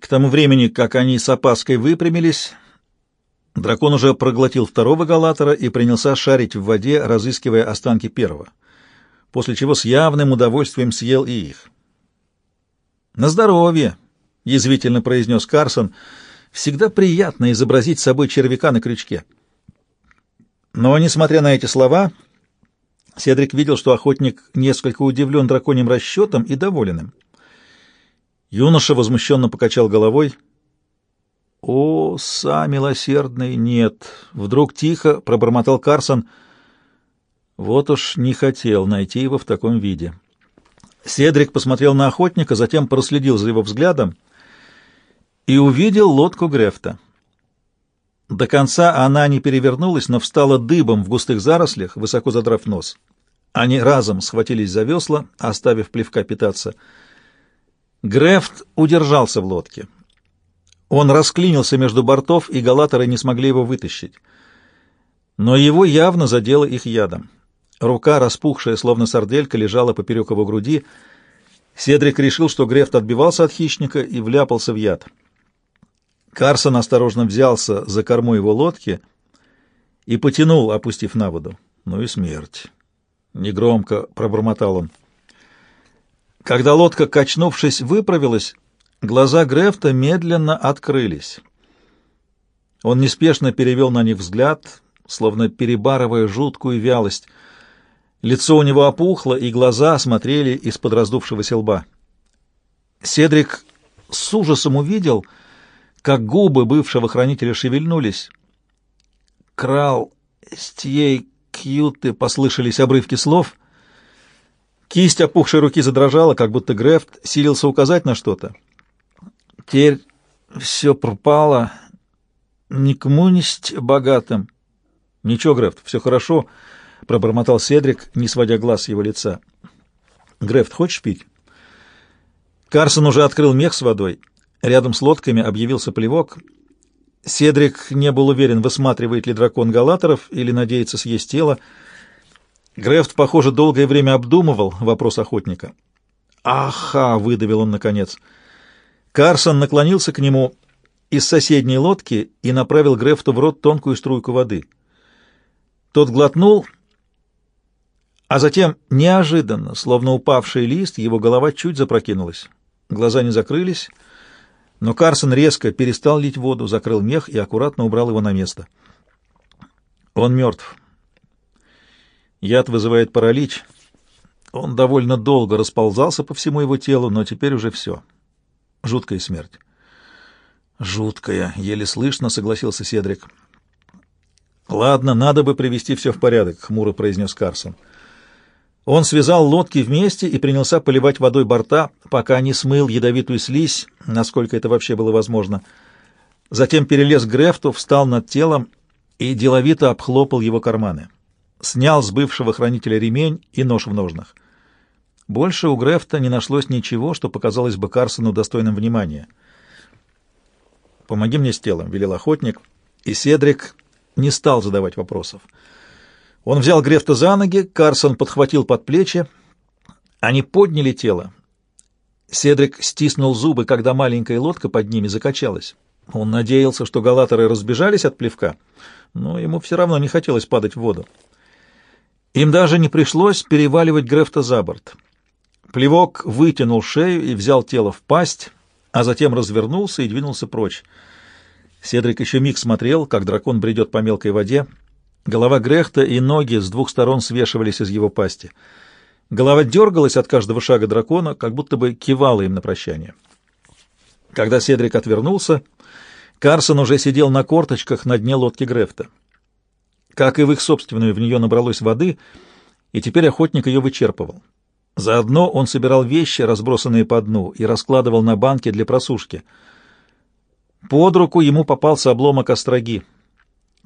К тому времени, как они с опаской выпрямились, дракон уже проглотил второго галатора и принялся шарить в воде, разыскивая останки первого, после чего с явным удовольствием съел и их. «На здоровье!» — язвительно произнес Карсон. «Всегда приятно изобразить собой червяка на крючке». Но, несмотря на эти слова, Седрик видел, что охотник несколько удивлен драконьим расчетом и доволен им. Юноша возмущенно покачал головой. «О, са милосердный, нет!» Вдруг тихо пробормотал Карсон. Вот уж не хотел найти его в таком виде. Седрик посмотрел на охотника, затем проследил за его взглядом и увидел лодку Грефта. До конца она не перевернулась, но встала дыбом в густых зарослях, высоко задрав нос. Они разом схватились за весла, оставив плевка питаться. Грефт удержался в лодке. Он расклинился между бортов, и галаторы не смогли его вытащить. Но его явно задело их ядом. Рука, распухшая, словно сарделька, лежала поперек его груди. Седрик решил, что Грефт отбивался от хищника и вляпался в яд. Карсон осторожно взялся за корму его лодки и потянул, опустив на воду. Ну и смерть. Негромко пробормотал он. Когда лодка, качнувшись, выправилась, глаза Грефта медленно открылись. Он неспешно перевел на них взгляд, словно перебарывая жуткую вялость. Лицо у него опухло, и глаза смотрели из-под раздувшегося лба. Седрик с ужасом увидел — как губы бывшего хранителя шевельнулись. «Крал, стьей, кьюты» — послышались обрывки слов. Кисть опухшей руки задрожала, как будто Грефт силился указать на что-то. «Теперь все пропало. Никому не богатым». «Ничего, Грефт, все хорошо», — пробормотал Седрик, не сводя глаз с его лица. «Грефт, хочешь пить?» Карсон уже открыл мех с водой. Рядом с лодками объявился плевок. Седрик не был уверен, высматривает ли дракон галаторов или надеется съесть тело. Грефт, похоже, долгое время обдумывал вопрос охотника. «Аха!» — выдавил он наконец. Карсон наклонился к нему из соседней лодки и направил Грефту в рот тонкую струйку воды. Тот глотнул, а затем, неожиданно, словно упавший лист, его голова чуть запрокинулась. Глаза не закрылись — но Карсон резко перестал лить воду, закрыл мех и аккуратно убрал его на место. Он мертв. Яд вызывает паралич. Он довольно долго расползался по всему его телу, но теперь уже все. Жуткая смерть. Жуткая, еле слышно, согласился Седрик. Ладно, надо бы привести все в порядок, хмуро произнес Карсон. Он связал лодки вместе и принялся поливать водой борта, пока не смыл ядовитую слизь, насколько это вообще было возможно. Затем перелез к Грефту, встал над телом и деловито обхлопал его карманы. Снял с бывшего хранителя ремень и нож в ножнах. Больше у Грефта не нашлось ничего, что показалось бы Карсону достойным внимания. «Помоги мне с телом», — велел охотник, и Седрик не стал задавать вопросов. Он взял Грефта за ноги, Карсон подхватил под плечи. Они подняли тело. Седрик стиснул зубы, когда маленькая лодка под ними закачалась. Он надеялся, что галаторы разбежались от плевка, но ему все равно не хотелось падать в воду. Им даже не пришлось переваливать Грефта за борт. Плевок вытянул шею и взял тело в пасть, а затем развернулся и двинулся прочь. Седрик еще миг смотрел, как дракон бредет по мелкой воде, Голова Грехта и ноги с двух сторон свешивались из его пасти. Голова дергалась от каждого шага дракона, как будто бы кивала им на прощание. Когда Седрик отвернулся, Карсон уже сидел на корточках на дне лодки Грефта. Как и в их собственную, в нее набралось воды, и теперь охотник ее вычерпывал. Заодно он собирал вещи, разбросанные по дну, и раскладывал на банки для просушки. Под руку ему попался обломок остроги —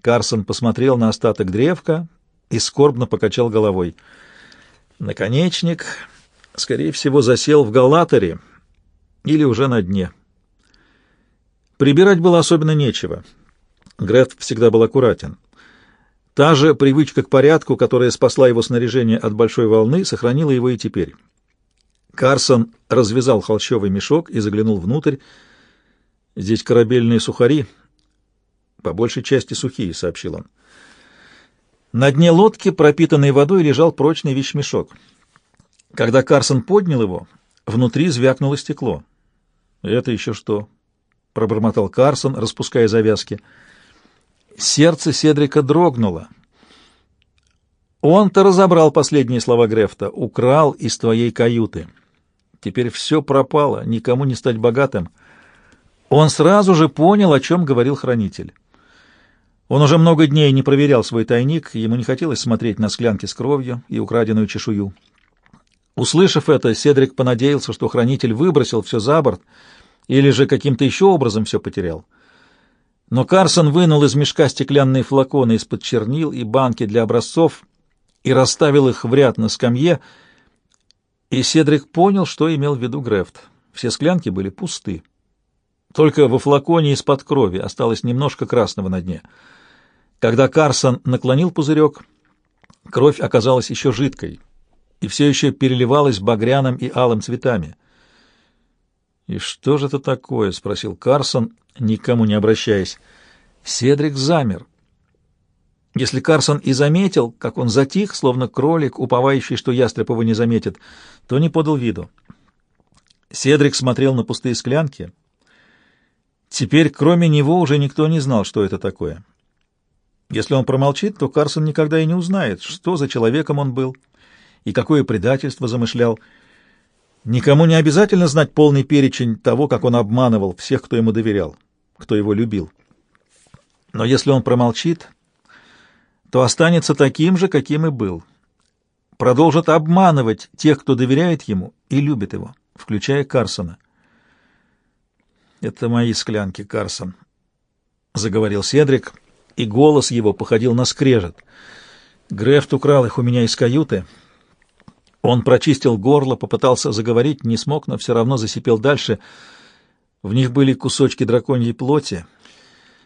Карсон посмотрел на остаток древка и скорбно покачал головой. Наконечник, скорее всего, засел в галаторе или уже на дне. Прибирать было особенно нечего. Греф всегда был аккуратен. Та же привычка к порядку, которая спасла его снаряжение от большой волны, сохранила его и теперь. Карсон развязал холщовый мешок и заглянул внутрь. Здесь корабельные сухари, по большей части сухие, — сообщил он. На дне лодки, пропитанной водой, лежал прочный вещмешок. Когда Карсон поднял его, внутри звякнуло стекло. «Это еще что?» — пробормотал Карсон, распуская завязки. Сердце Седрика дрогнуло. Он-то разобрал последние слова Грефта. «Украл из твоей каюты». Теперь все пропало, никому не стать богатым. Он сразу же понял, о чем говорил хранитель. Он уже много дней не проверял свой тайник, ему не хотелось смотреть на склянки с кровью и украденную чешую. Услышав это, Седрик понадеялся, что хранитель выбросил все за борт или же каким-то еще образом все потерял. Но Карсон вынул из мешка стеклянные флаконы из-под чернил и банки для образцов и расставил их в ряд на скамье, и Седрик понял, что имел в виду Грефт. Все склянки были пусты. Только во флаконе из-под крови осталось немножко красного на дне — когда Карсон наклонил пузырек, кровь оказалась еще жидкой и все еще переливалась багряным и алым цветами. «И что же это такое?» — спросил Карсон, никому не обращаясь. Седрик замер. Если Карсон и заметил, как он затих, словно кролик, уповающий, что ястреб его не заметит, то не подал виду. Седрик смотрел на пустые склянки. Теперь, кроме него, уже никто не знал, что это такое. Если он промолчит, то Карсон никогда и не узнает, что за человеком он был и какое предательство замышлял. Никому не обязательно знать полный перечень того, как он обманывал всех, кто ему доверял, кто его любил. Но если он промолчит, то останется таким же, каким и был. Продолжит обманывать тех, кто доверяет ему и любит его, включая Карсона. «Это мои склянки, Карсон», — заговорил Седрик, — и голос его походил на скрежет. Грефт украл их у меня из каюты. Он прочистил горло, попытался заговорить, не смог, но все равно засипел дальше. В них были кусочки драконьей плоти,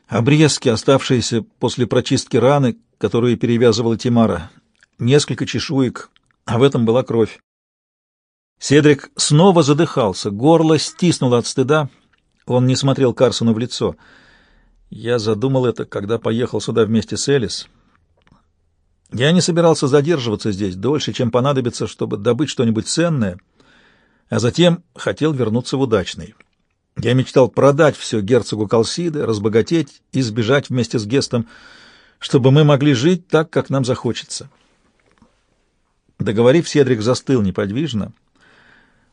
обрезки, оставшиеся после прочистки раны, которую перевязывала Тимара, несколько чешуек, а в этом была кровь. Седрик снова задыхался, горло стиснуло от стыда. Он не смотрел Карсону в лицо — я задумал это, когда поехал сюда вместе с Элис. Я не собирался задерживаться здесь дольше, чем понадобится, чтобы добыть что-нибудь ценное, а затем хотел вернуться в удачный. Я мечтал продать все герцогу Калсиды, разбогатеть и сбежать вместе с Гестом, чтобы мы могли жить так, как нам захочется. Договорив, Седрик застыл неподвижно,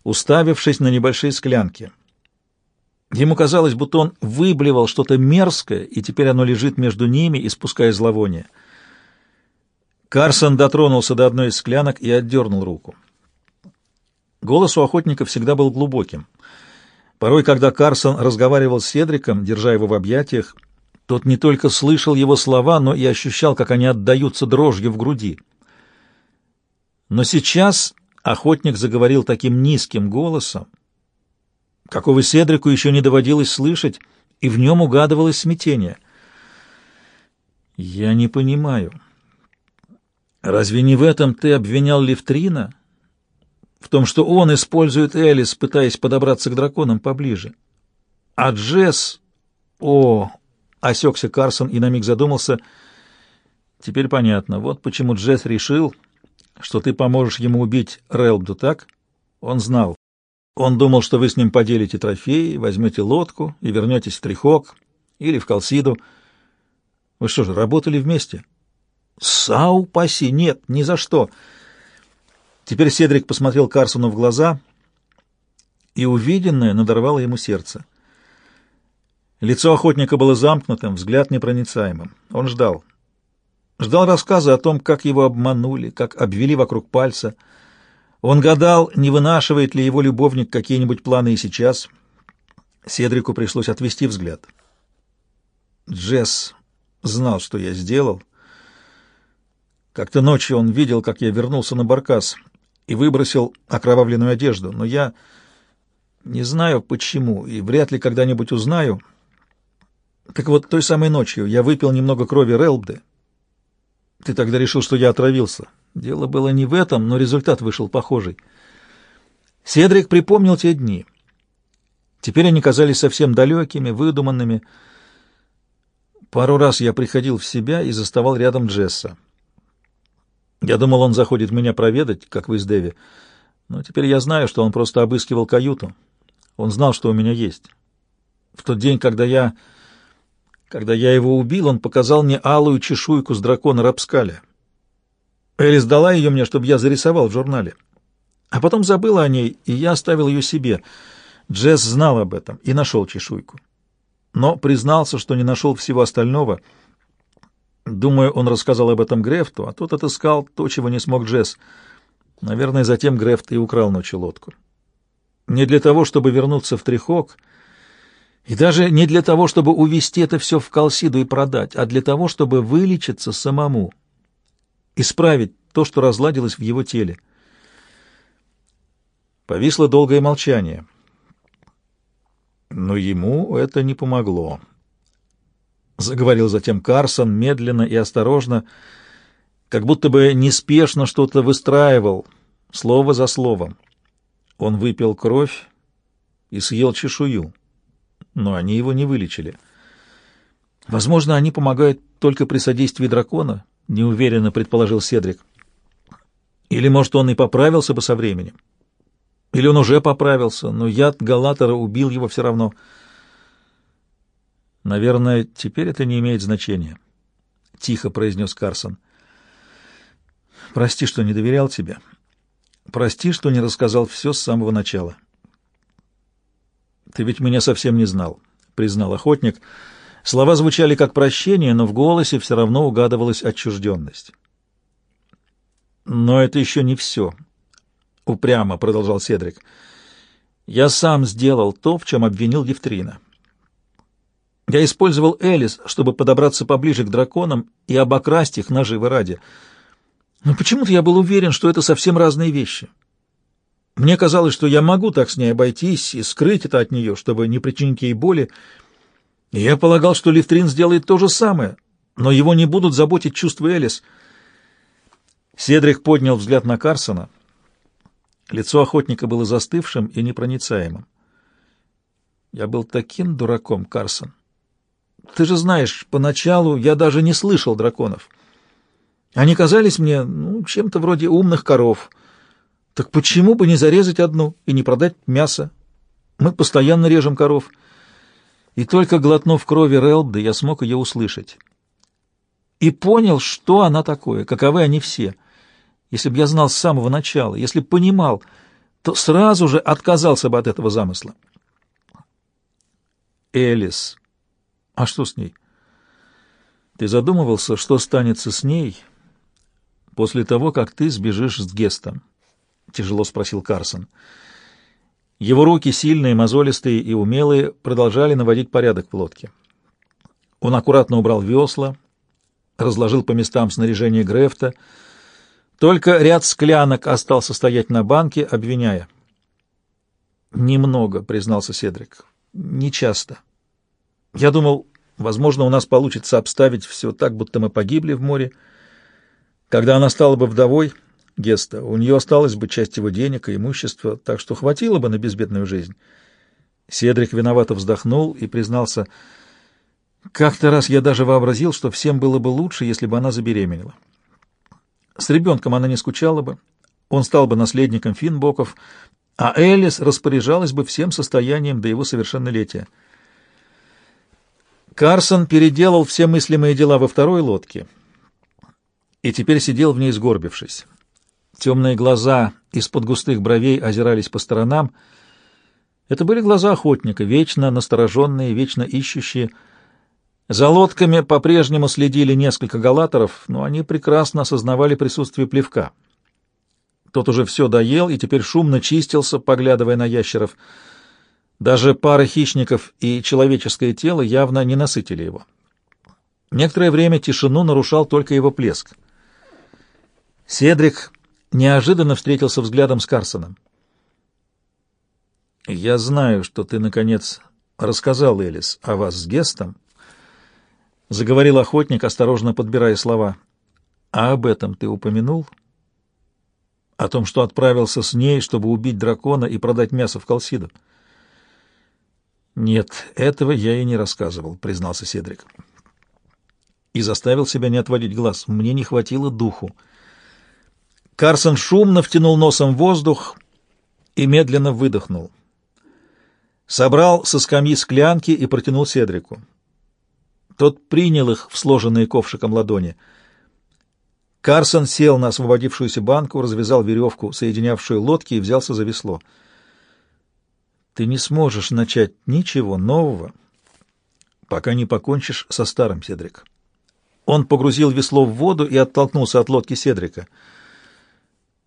уставившись на небольшие склянки — Ему казалось, будто он выблевал что-то мерзкое, и теперь оно лежит между ними, испуская зловоние. Карсон дотронулся до одной из склянок и отдернул руку. Голос у охотника всегда был глубоким. Порой, когда Карсон разговаривал с Седриком, держа его в объятиях, тот не только слышал его слова, но и ощущал, как они отдаются дрожью в груди. Но сейчас охотник заговорил таким низким голосом, какого Седрику еще не доводилось слышать, и в нем угадывалось смятение. «Я не понимаю. Разве не в этом ты обвинял Левтрина? В том, что он использует Элис, пытаясь подобраться к драконам поближе? А Джесс... О!» — осекся Карсон и на миг задумался. «Теперь понятно. Вот почему Джесс решил, что ты поможешь ему убить Релбду, так? Он знал. Он думал, что вы с ним поделите трофеи, возьмете лодку и вернетесь в Трихок или в Калсиду. Вы что же, работали вместе? Сау паси, нет, ни за что. Теперь Седрик посмотрел Карсону в глаза, и увиденное надорвало ему сердце. Лицо охотника было замкнутым, взгляд непроницаемым. Он ждал. Ждал рассказа о том, как его обманули, как обвели вокруг пальца — он гадал, не вынашивает ли его любовник какие-нибудь планы и сейчас. Седрику пришлось отвести взгляд. Джесс знал, что я сделал. Как-то ночью он видел, как я вернулся на баркас и выбросил окровавленную одежду, но я не знаю почему и вряд ли когда-нибудь узнаю. Так вот, той самой ночью я выпил немного крови Релбды. Ты тогда решил, что я отравился. Дело было не в этом, но результат вышел похожий. Седрик припомнил те дни. Теперь они казались совсем далекими, выдуманными. Пару раз я приходил в себя и заставал рядом Джесса. Я думал, он заходит меня проведать, как вы с Дэви, но теперь я знаю, что он просто обыскивал каюту. Он знал, что у меня есть. В тот день, когда я... Когда я его убил, он показал мне алую чешуйку с дракона Рапскаля. Элис дала ее мне, чтобы я зарисовал в журнале. А потом забыла о ней, и я оставил ее себе — Джесс знал об этом и нашел чешуйку. Но признался, что не нашел всего остального. Думаю, он рассказал об этом Грефту, а тот отыскал то, чего не смог Джесс. Наверное, затем Грефт и украл ночью лодку. Не для того, чтобы вернуться в Трихок, и даже не для того, чтобы увезти это все в Калсиду и продать, а для того, чтобы вылечиться самому, исправить то, что разладилось в его теле. Повисло долгое молчание — но ему это не помогло. Заговорил затем Карсон медленно и осторожно, как будто бы неспешно что-то выстраивал, слово за словом. Он выпил кровь и съел чешую, но они его не вылечили. Возможно, они помогают только при содействии дракона, неуверенно предположил Седрик. Или, может, он и поправился бы со временем. Или он уже поправился, но яд Галатора убил его все равно. Наверное, теперь это не имеет значения, — тихо произнес Карсон. Прости, что не доверял тебе. Прости, что не рассказал все с самого начала. Ты ведь меня совсем не знал, — признал охотник. Слова звучали как прощение, но в голосе все равно угадывалась отчужденность. Но это еще не все, — упрямо продолжал Седрик. «Я сам сделал то, в чем обвинил Евтрина. Я использовал Элис, чтобы подобраться поближе к драконам и обокрасть их наживы ради. Но почему-то я был уверен, что это совсем разные вещи. Мне казалось, что я могу так с ней обойтись и скрыть это от нее, чтобы не причинить ей боли. И я полагал, что Лифтрин сделает то же самое, но его не будут заботить чувства Элис». Седрик поднял взгляд на Карсона — Лицо охотника было застывшим и непроницаемым. Я был таким дураком, Карсон. Ты же знаешь, поначалу я даже не слышал драконов. Они казались мне, ну, чем-то вроде умных коров. Так почему бы не зарезать одну и не продать мясо? Мы постоянно режем коров. И только глотнув крови Релбды, я смог ее услышать. И понял, что она такое, каковы они все — если бы я знал с самого начала, если бы понимал, то сразу же отказался бы от этого замысла. Элис. А что с ней? Ты задумывался, что станется с ней после того, как ты сбежишь с Гестом? Тяжело спросил Карсон. Его руки, сильные, мозолистые и умелые, продолжали наводить порядок в лодке. Он аккуратно убрал весла, разложил по местам снаряжение Грефта, только ряд склянок остался стоять на банке, обвиняя. «Немного», — признался Седрик. «Не часто. Я думал, возможно, у нас получится обставить все так, будто мы погибли в море. Когда она стала бы вдовой Геста, у нее осталась бы часть его денег и имущества, так что хватило бы на безбедную жизнь». Седрик виновато вздохнул и признался, «Как-то раз я даже вообразил, что всем было бы лучше, если бы она забеременела». С ребенком она не скучала бы, он стал бы наследником Финбоков, а Элис распоряжалась бы всем состоянием до его совершеннолетия. Карсон переделал все мыслимые дела во второй лодке и теперь сидел в ней сгорбившись. Темные глаза из-под густых бровей озирались по сторонам. Это были глаза охотника, вечно настороженные, вечно ищущие, за лодками по-прежнему следили несколько галаторов, но они прекрасно осознавали присутствие плевка. Тот уже все доел и теперь шумно чистился, поглядывая на ящеров. Даже пара хищников и человеческое тело явно не насытили его. Некоторое время тишину нарушал только его плеск. Седрик неожиданно встретился взглядом с Карсоном. «Я знаю, что ты, наконец, рассказал, Элис, о вас с Гестом, — заговорил охотник, осторожно подбирая слова. «А об этом ты упомянул? О том, что отправился с ней, чтобы убить дракона и продать мясо в Колсиду?» Нет, этого я и не рассказывал, признался Седрик. И заставил себя не отводить глаз. Мне не хватило духу. Карсон шумно втянул носом воздух и медленно выдохнул. Собрал со скамьи склянки и протянул Седрику. Тот принял их в сложенные ковшиком ладони. Карсон сел на освободившуюся банку, развязал веревку, соединявшую лодки, и взялся за весло. «Ты не сможешь начать ничего нового, пока не покончишь со старым, Седрик». Он погрузил весло в воду и оттолкнулся от лодки Седрика.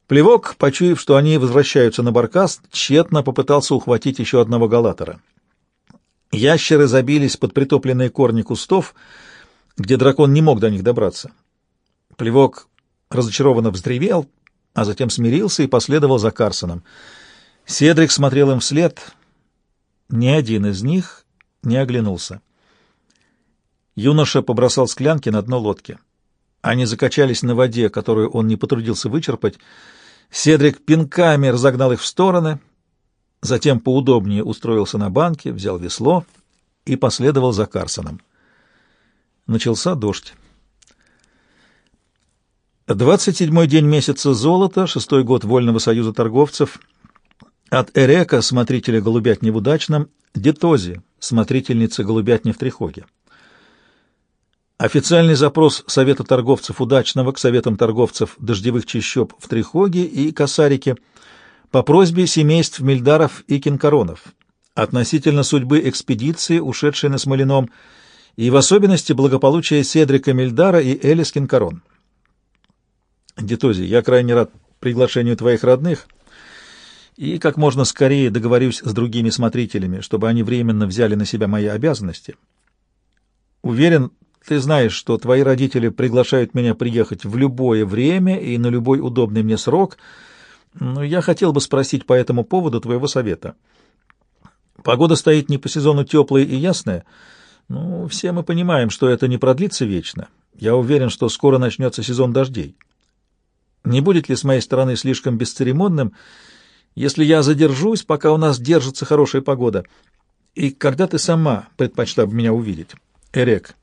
Плевок, почуяв, что они возвращаются на баркас, тщетно попытался ухватить еще одного галатора. Ящеры забились под притопленные корни кустов, где дракон не мог до них добраться. Плевок разочарованно вздревел, а затем смирился и последовал за Карсоном. Седрик смотрел им вслед. Ни один из них не оглянулся. Юноша побросал склянки на дно лодки. Они закачались на воде, которую он не потрудился вычерпать. Седрик пинками разогнал их в стороны, затем поудобнее устроился на банке, взял весло и последовал за Карсоном. Начался дождь. Двадцать седьмой день месяца золота, шестой год Вольного союза торговцев. От Эрека, смотрителя голубятни в Удачном, Детози, смотрительницы голубятни в Трихоге. Официальный запрос Совета торговцев Удачного к Советам торговцев Дождевых Чащоб в Трихоге и Косарике по просьбе семейств Мильдаров и Кинкаронов относительно судьбы экспедиции, ушедшей на Смолином, и в особенности благополучия Седрика Мильдара и Элис Кинкарон. Детози, я крайне рад приглашению твоих родных и как можно скорее договорюсь с другими смотрителями, чтобы они временно взяли на себя мои обязанности. Уверен, ты знаешь, что твои родители приглашают меня приехать в любое время и на любой удобный мне срок, но я хотел бы спросить по этому поводу твоего совета. Погода стоит не по сезону теплая и ясная, но все мы понимаем, что это не продлится вечно. Я уверен, что скоро начнется сезон дождей. Не будет ли с моей стороны слишком бесцеремонным, если я задержусь, пока у нас держится хорошая погода, и когда ты сама предпочла бы меня увидеть? Эрек.